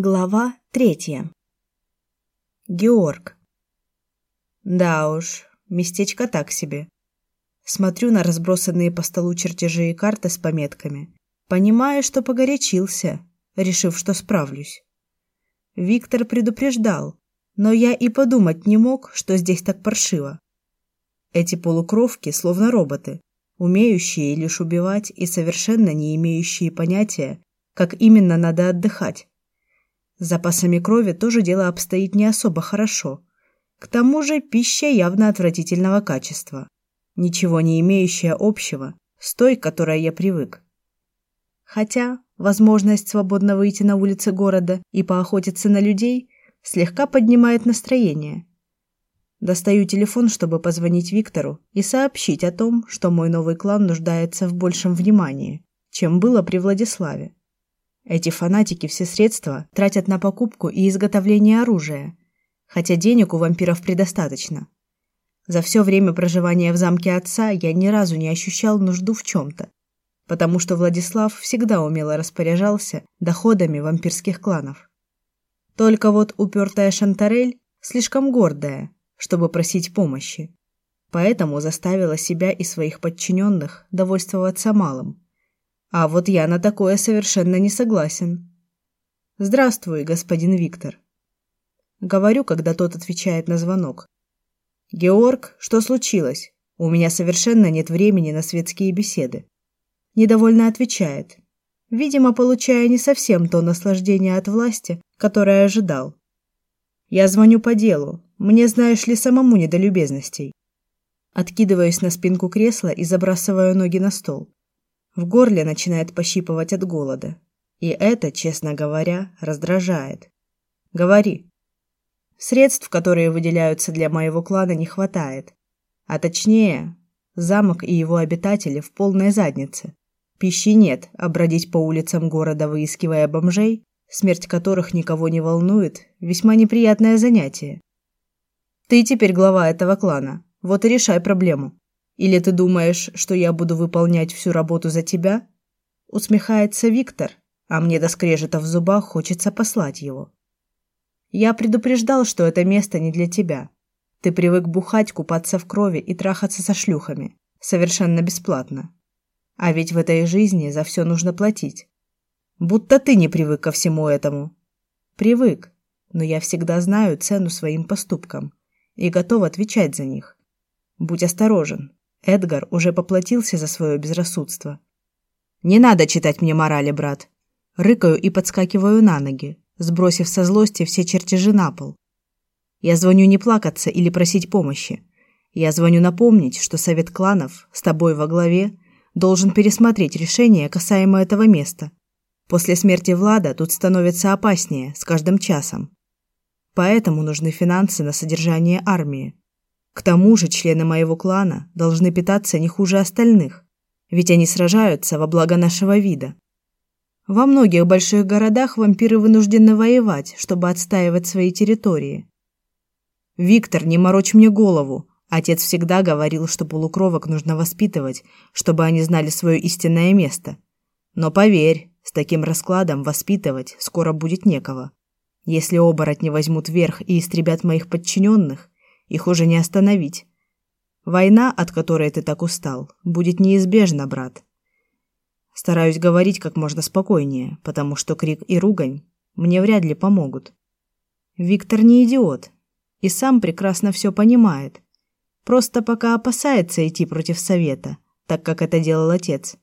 Глава третья. Георг. Да уж, местечко так себе. Смотрю на разбросанные по столу чертежи и карты с пометками, понимая, что погорячился, решив, что справлюсь. Виктор предупреждал, но я и подумать не мог, что здесь так паршиво. Эти полукровки словно роботы, умеющие лишь убивать и совершенно не имеющие понятия, как именно надо отдыхать. С запасами крови тоже дело обстоит не особо хорошо. К тому же пища явно отвратительного качества, ничего не имеющая общего с той, к которой я привык. Хотя возможность свободно выйти на улицы города и поохотиться на людей слегка поднимает настроение. Достаю телефон, чтобы позвонить Виктору и сообщить о том, что мой новый клан нуждается в большем внимании, чем было при Владиславе. Эти фанатики все средства тратят на покупку и изготовление оружия, хотя денег у вампиров предостаточно. За все время проживания в замке отца я ни разу не ощущал нужду в чем то потому что Владислав всегда умело распоряжался доходами вампирских кланов. Только вот упертая Шантарель слишком гордая, чтобы просить помощи, поэтому заставила себя и своих подчиненных довольствоваться малым а вот я на такое совершенно не согласен. Здравствуй, господин Виктор. Говорю, когда тот отвечает на звонок. Георг, что случилось? У меня совершенно нет времени на светские беседы. Недовольно отвечает, видимо, получая не совсем то наслаждение от власти, которое ожидал. Я звоню по делу. Мне, знаешь ли, самому не любезностей. Откидываюсь на спинку кресла и забрасываю ноги на стол. В горле начинает пощипывать от голода. И это, честно говоря, раздражает. Говори. Средств, которые выделяются для моего клана, не хватает. А точнее, замок и его обитатели в полной заднице. Пищи нет, а бродить по улицам города, выискивая бомжей, смерть которых никого не волнует, весьма неприятное занятие. Ты теперь глава этого клана. Вот и решай проблему. Или ты думаешь, что я буду выполнять всю работу за тебя? Усмехается Виктор, а мне до скрежета в зубах хочется послать его. Я предупреждал, что это место не для тебя. Ты привык бухать, купаться в крови и трахаться со шлюхами, совершенно бесплатно. А ведь в этой жизни за все нужно платить. Будто ты не привык ко всему этому. Привык, но я всегда знаю цену своим поступкам и готов отвечать за них. Будь осторожен. Эдгар уже поплатился за свое безрассудство. Не надо читать мне морали, брат. Рыкаю и подскакиваю на ноги, сбросив со злости все чертежи на пол. Я звоню не плакаться или просить помощи. Я звоню напомнить, что совет кланов с тобой во главе должен пересмотреть решение касаемо этого места. После смерти Влада тут становится опаснее с каждым часом. Поэтому нужны финансы на содержание армии. К тому же члены моего клана должны питаться не хуже остальных, ведь они сражаются во благо нашего вида. Во многих больших городах вампиры вынуждены воевать, чтобы отстаивать свои территории. Виктор, не морочь мне голову. Отец всегда говорил, что полукровок нужно воспитывать, чтобы они знали свое истинное место. Но поверь, с таким раскладом воспитывать скоро будет некого. Если оборотни возьмут верх и истребят моих подчиненных, их уже не остановить. Война, от которой ты так устал, будет неизбежна, брат. Стараюсь говорить как можно спокойнее, потому что крик и ругань мне вряд ли помогут. Виктор не идиот и сам прекрасно все понимает. Просто пока опасается идти против совета, так как это делал отец.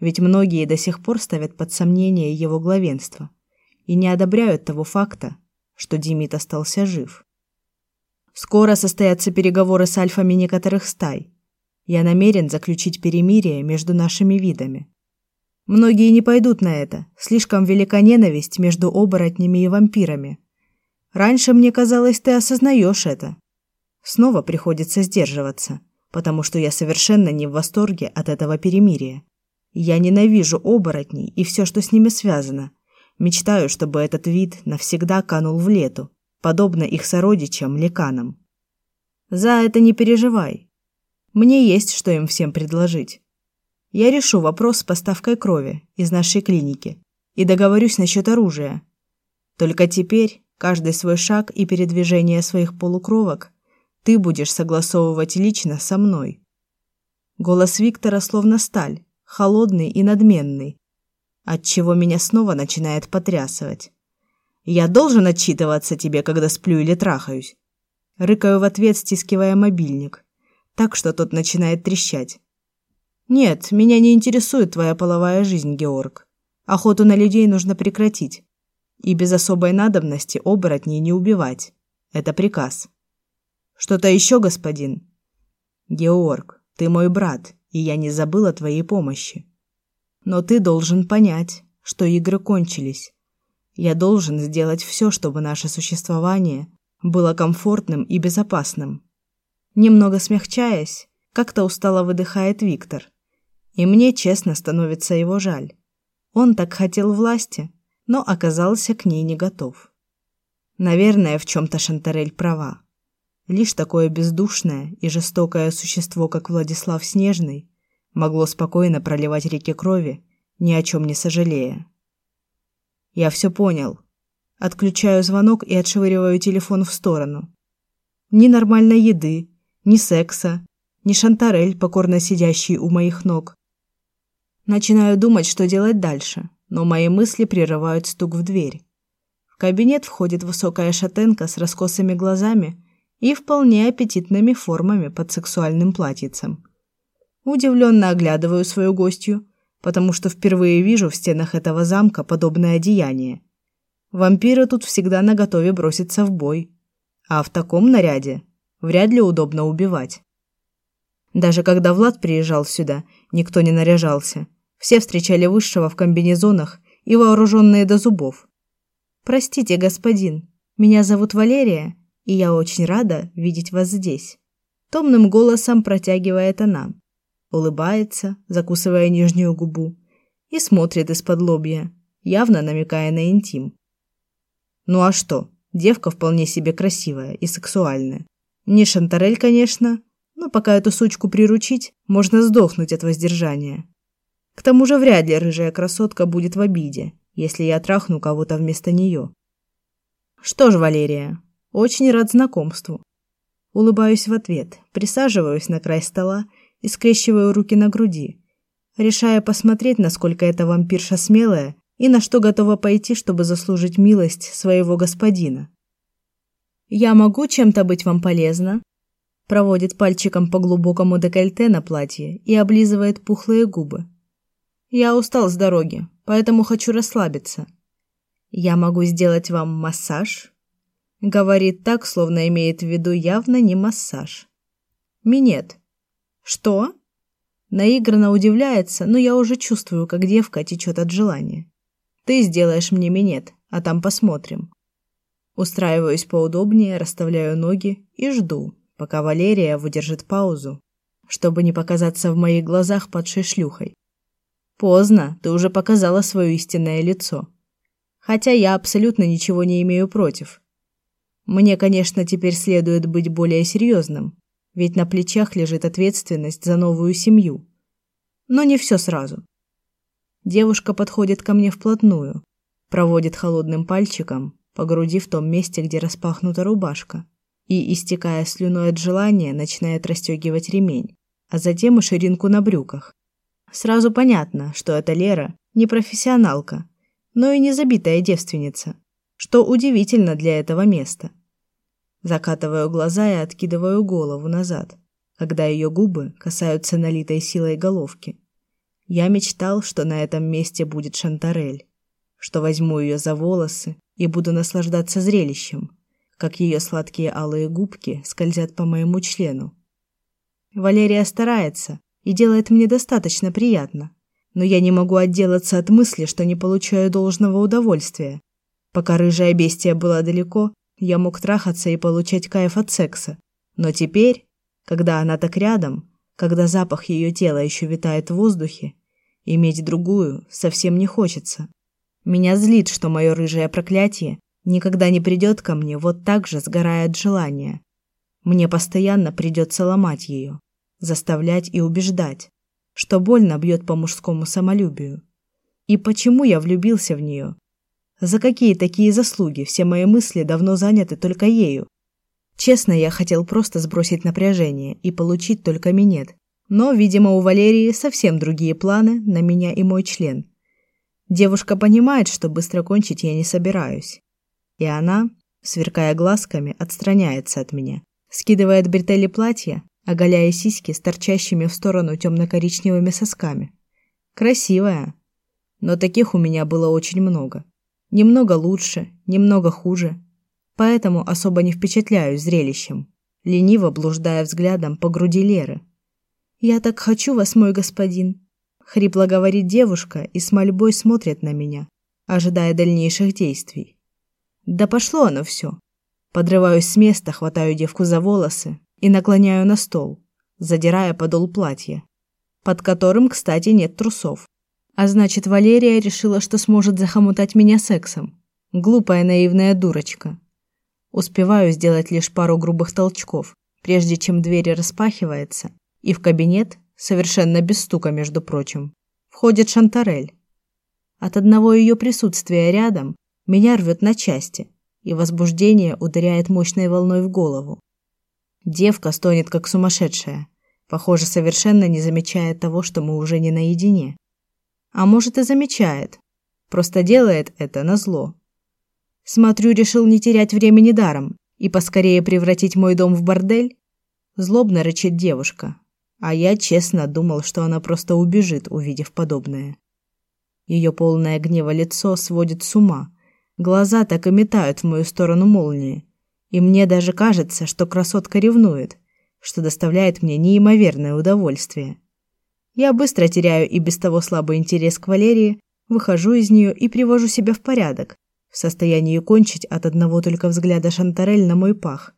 Ведь многие до сих пор ставят под сомнение его главенство и не одобряют того факта, что Димит остался жив. Скоро состоятся переговоры с альфами некоторых стай. Я намерен заключить перемирие между нашими видами. Многие не пойдут на это. Слишком велика ненависть между оборотнями и вампирами. Раньше мне казалось, ты осознаешь это. Снова приходится сдерживаться, потому что я совершенно не в восторге от этого перемирия. Я ненавижу оборотней и все, что с ними связано. Мечтаю, чтобы этот вид навсегда канул в лету, подобно их сородичам леканам. За это не переживай. Мне есть что им всем предложить. Я решу вопрос с поставкой крови из нашей клиники и договорюсь насчет оружия. Только теперь каждый свой шаг и передвижение своих полукровок ты будешь согласовывать лично со мной. Голос Виктора словно сталь, холодный и надменный, отчего меня снова начинает потрясывать. Я должен отчитываться тебе, когда сплю или трахаюсь. Рыкаю в ответ, стискивая мобильник, так что тот начинает трещать. Нет, меня не интересует твоя половая жизнь, Георг. Охоту на людей нужно прекратить. И без особой надобности оборотней не убивать. Это приказ. Что-то еще, господин? Георг, ты мой брат, и я не забыл о твоей помощи. Но ты должен понять, что игры кончились. Я должен сделать все, чтобы наше существование было комфортным и безопасным. Немного смягчаясь, как-то устало выдыхает Виктор. И мне, честно, становится его жаль. Он так хотел власти, но оказался к ней не готов. Наверное, в чем-то Шантарель права. Лишь такое бездушное и жестокое существо, как Владислав Снежный, могло спокойно проливать реки крови, ни о чем не сожалея. Я все понял. Отключаю звонок и отшвыриваю телефон в сторону. Ни нормальной еды, ни секса, ни Шантарель, покорно сидящий у моих ног, Начинаю думать, что делать дальше, но мои мысли прерывают стук в дверь. В кабинет входит высокая шатенка с раскосыми глазами и вполне аппетитными формами под сексуальным платьицем. Удивленно оглядываю свою гостью, потому что впервые вижу в стенах этого замка подобное одеяние. Вампиры тут всегда наготове броситься в бой, а в таком наряде вряд ли удобно убивать. Даже когда Влад приезжал сюда, никто не наряжался. Все встречали высшего в комбинезонах и вооруженные до зубов. Простите, господин, меня зовут Валерия, и я очень рада видеть вас здесь. Томным голосом протягивает она, улыбается, закусывая нижнюю губу, и смотрит из-под лобья, явно намекая на интим. Ну а что? Девка вполне себе красивая и сексуальная. Не Шантарель, конечно, но пока эту сучку приручить, можно сдохнуть от воздержания. К тому же вряд ли рыжая красотка будет в обиде, если я трахну кого-то вместо нее. Что ж, Валерия, очень рад знакомству. Улыбаюсь в ответ, присаживаюсь на край стола и скрещиваю руки на груди, решая посмотреть, насколько эта вампирша смелая и на что готова пойти, чтобы заслужить милость своего господина. Я могу чем-то быть вам полезна? Проводит пальчиком по глубокому декольте на платье и облизывает пухлые губы. Я устал с дороги, поэтому хочу расслабиться. Я могу сделать вам массаж? Говорит так, словно имеет в виду явно не массаж. Минет. Что? Наигранно удивляется, но я уже чувствую, как девка течет от желания. Ты сделаешь мне минет, а там посмотрим. Устраиваюсь поудобнее, расставляю ноги и жду, пока Валерия выдержит паузу, чтобы не показаться в моих глазах падшей шлюхой. Поздно, ты уже показала свое истинное лицо. Хотя я абсолютно ничего не имею против. Мне, конечно, теперь следует быть более серьезным, ведь на плечах лежит ответственность за новую семью. Но не все сразу. Девушка подходит ко мне вплотную, проводит холодным пальчиком по груди в том месте, где распахнута рубашка, и, истекая слюной от желания, начинает расстегивать ремень, а затем и ширинку на брюках. Сразу понятно, что это Лера не профессионалка, но и не забитая девственница, что удивительно для этого места. Закатываю глаза и откидываю голову назад, когда ее губы касаются налитой силой головки. Я мечтал, что на этом месте будет Шантарель, что возьму ее за волосы и буду наслаждаться зрелищем, как ее сладкие алые губки скользят по моему члену. Валерия старается, и делает мне достаточно приятно. Но я не могу отделаться от мысли, что не получаю должного удовольствия. Пока рыжая бестия была далеко, я мог трахаться и получать кайф от секса. Но теперь, когда она так рядом, когда запах ее тела еще витает в воздухе, иметь другую совсем не хочется. Меня злит, что мое рыжее проклятие никогда не придет ко мне вот так же, сгорая от желания. Мне постоянно придется ломать ее заставлять и убеждать, что больно бьет по мужскому самолюбию. И почему я влюбился в нее? За какие такие заслуги? Все мои мысли давно заняты только ею. Честно, я хотел просто сбросить напряжение и получить только минет. Но, видимо, у Валерии совсем другие планы на меня и мой член. Девушка понимает, что быстро кончить я не собираюсь. И она, сверкая глазками, отстраняется от меня, скидывает бретели платья, оголяя сиськи с торчащими в сторону темно-коричневыми сосками. Красивая, но таких у меня было очень много. Немного лучше, немного хуже, поэтому особо не впечатляюсь зрелищем, лениво блуждая взглядом по груди Леры. Я так хочу вас, мой господин, хрипло говорит девушка и с мольбой смотрит на меня, ожидая дальнейших действий. Да пошло оно все. Подрываюсь с места, хватаю девку за волосы и наклоняю на стол, задирая подол платья, под которым, кстати, нет трусов. А значит, Валерия решила, что сможет захомутать меня сексом. Глупая наивная дурочка. Успеваю сделать лишь пару грубых толчков, прежде чем дверь распахивается, и в кабинет, совершенно без стука, между прочим, входит Шантарель. От одного ее присутствия рядом меня рвет на части, и возбуждение ударяет мощной волной в голову. Девка стонет как сумасшедшая, похоже, совершенно не замечая того, что мы уже не наедине. А может и замечает, просто делает это на зло. Смотрю, решил не терять времени даром и поскорее превратить мой дом в бордель. Злобно рычит девушка, а я честно думал, что она просто убежит, увидев подобное. Ее полное гнева лицо сводит с ума. Глаза так и метают в мою сторону молнии. И мне даже кажется, что красотка ревнует, что доставляет мне неимоверное удовольствие. Я быстро теряю и без того слабый интерес к Валерии, выхожу из нее и привожу себя в порядок, в состоянии кончить от одного только взгляда Шантарель на мой пах.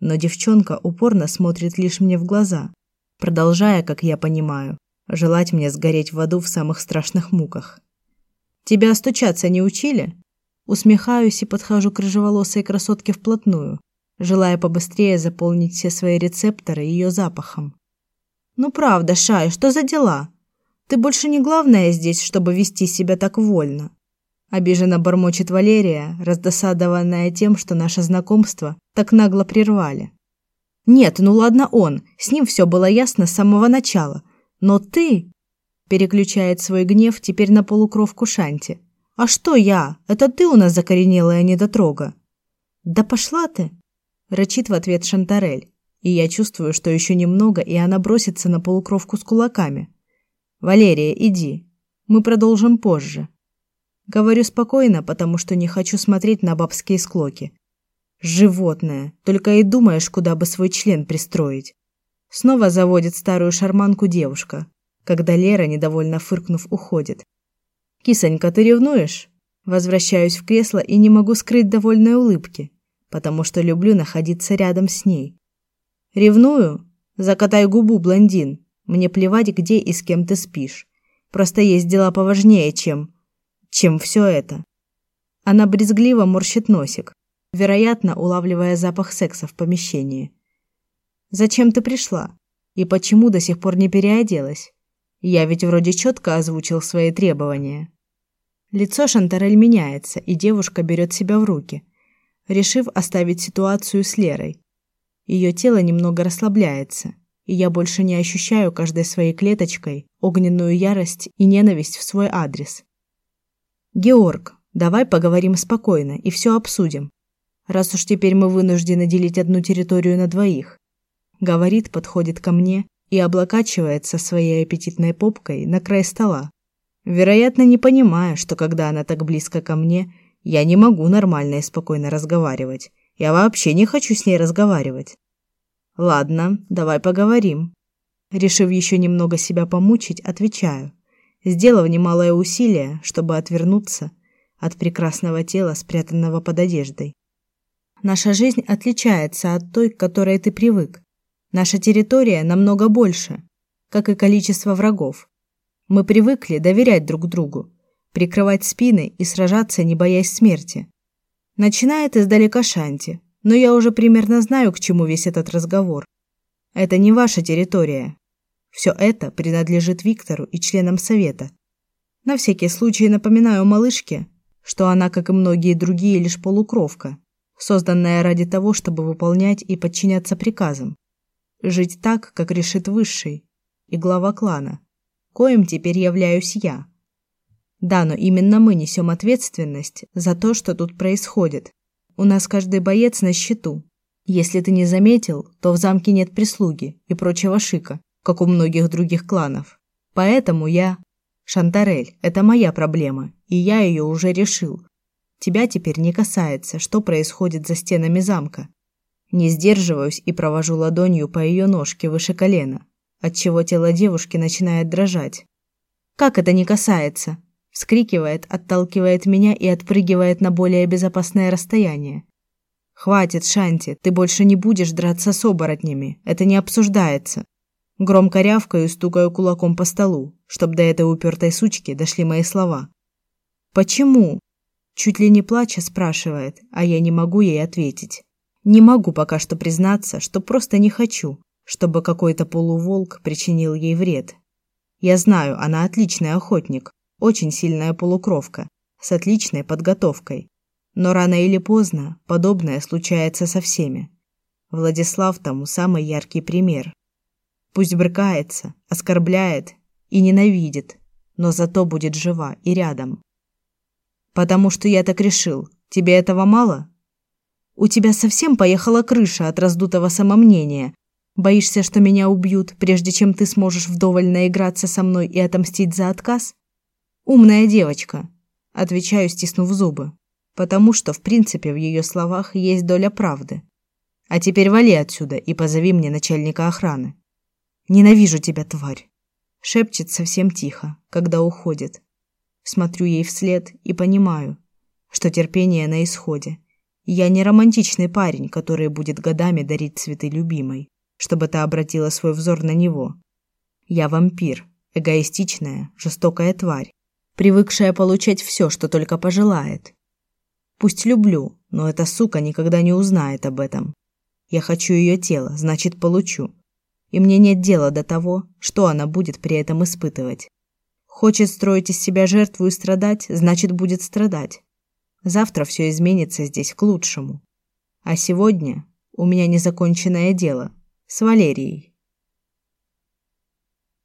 Но девчонка упорно смотрит лишь мне в глаза, продолжая, как я понимаю, желать мне сгореть в аду в самых страшных муках. Тебя стучаться не учили? Усмехаюсь и подхожу к рыжеволосой красотке вплотную, желая побыстрее заполнить все свои рецепторы ее запахом. Ну правда, Шай, что за дела? Ты больше не главная здесь, чтобы вести себя так вольно. Обиженно бормочет Валерия, раздосадованная тем, что наше знакомство так нагло прервали. Нет, ну ладно он, с ним все было ясно с самого начала. Но ты переключает свой гнев теперь на полукровку Шанти. А что я? Это ты у нас закоренелая недотрога. Да пошла ты, рычит в ответ Шантарель. И я чувствую, что еще немного, и она бросится на полукровку с кулаками. Валерия, иди. Мы продолжим позже. Говорю спокойно, потому что не хочу смотреть на бабские склоки. Животное, только и думаешь, куда бы свой член пристроить. Снова заводит старую шарманку девушка, когда Лера, недовольно фыркнув, уходит. Кисонька, ты ревнуешь? Возвращаюсь в кресло и не могу скрыть довольной улыбки, потому что люблю находиться рядом с ней. Ревную? Закатай губу, блондин. Мне плевать, где и с кем ты спишь. Просто есть дела поважнее, чем чем все это. Она брезгливо морщит носик, вероятно, улавливая запах секса в помещении. Зачем ты пришла? И почему до сих пор не переоделась? Я ведь вроде четко озвучил свои требования. Лицо Шантарель меняется, и девушка берет себя в руки, решив оставить ситуацию с Лерой. Ее тело немного расслабляется, и я больше не ощущаю каждой своей клеточкой огненную ярость и ненависть в свой адрес. Георг, давай поговорим спокойно и все обсудим раз уж теперь мы вынуждены делить одну территорию на двоих. Говорит, подходит ко мне и облокачивается своей аппетитной попкой на край стола, вероятно, не понимая, что когда она так близко ко мне, я не могу нормально и спокойно разговаривать. Я вообще не хочу с ней разговаривать. Ладно, давай поговорим. Решив еще немного себя помучить, отвечаю, сделав немалое усилие, чтобы отвернуться от прекрасного тела, спрятанного под одеждой. Наша жизнь отличается от той, к которой ты привык. Наша территория намного больше, как и количество врагов. Мы привыкли доверять друг другу, прикрывать спины и сражаться, не боясь смерти. Начинает издалека Шанти, но я уже примерно знаю, к чему весь этот разговор. Это не ваша территория. Все это принадлежит Виктору и членам совета. На всякий случай напоминаю малышке, что она, как и многие другие, лишь полукровка, созданная ради того, чтобы выполнять и подчиняться приказам. Жить так, как решит высший и глава клана, коим теперь являюсь я. Да, но именно мы несем ответственность за то, что тут происходит. У нас каждый боец на счету. Если ты не заметил, то в замке нет прислуги и прочего шика, как у многих других кланов. Поэтому я... Шантарель, это моя проблема, и я ее уже решил. Тебя теперь не касается, что происходит за стенами замка. Не сдерживаюсь и провожу ладонью по ее ножке выше колена, отчего тело девушки начинает дрожать. Как это не касается? Вскрикивает, отталкивает меня и отпрыгивает на более безопасное расстояние. Хватит, Шанти, ты больше не будешь драться с оборотнями. Это не обсуждается. Громко рявкаю и стукаю кулаком по столу, чтобы до этой упертой сучки дошли мои слова. Почему? Чуть ли не плача спрашивает, а я не могу ей ответить. Не могу пока что признаться, что просто не хочу, чтобы какой-то полуволк причинил ей вред. Я знаю, она отличный охотник, очень сильная полукровка, с отличной подготовкой. Но рано или поздно подобное случается со всеми. Владислав тому самый яркий пример. Пусть брыкается, оскорбляет и ненавидит, но зато будет жива и рядом. Потому что я так решил. Тебе этого мало? У тебя совсем поехала крыша от раздутого самомнения. Боишься, что меня убьют, прежде чем ты сможешь вдоволь наиграться со мной и отомстить за отказ? Умная девочка, отвечаю, стиснув зубы, потому что, в принципе, в ее словах есть доля правды. А теперь вали отсюда и позови мне начальника охраны. Ненавижу тебя, тварь, шепчет совсем тихо, когда уходит. Смотрю ей вслед и понимаю, что терпение на исходе. Я не романтичный парень, который будет годами дарить цветы любимой, чтобы та обратила свой взор на него. Я вампир, эгоистичная, жестокая тварь, привыкшая получать все, что только пожелает. Пусть люблю, но эта сука никогда не узнает об этом. Я хочу ее тело, значит, получу. И мне нет дела до того, что она будет при этом испытывать. Хочет строить из себя жертву и страдать, значит, будет страдать. Завтра все изменится здесь к лучшему. А сегодня у меня незаконченное дело с Валерией.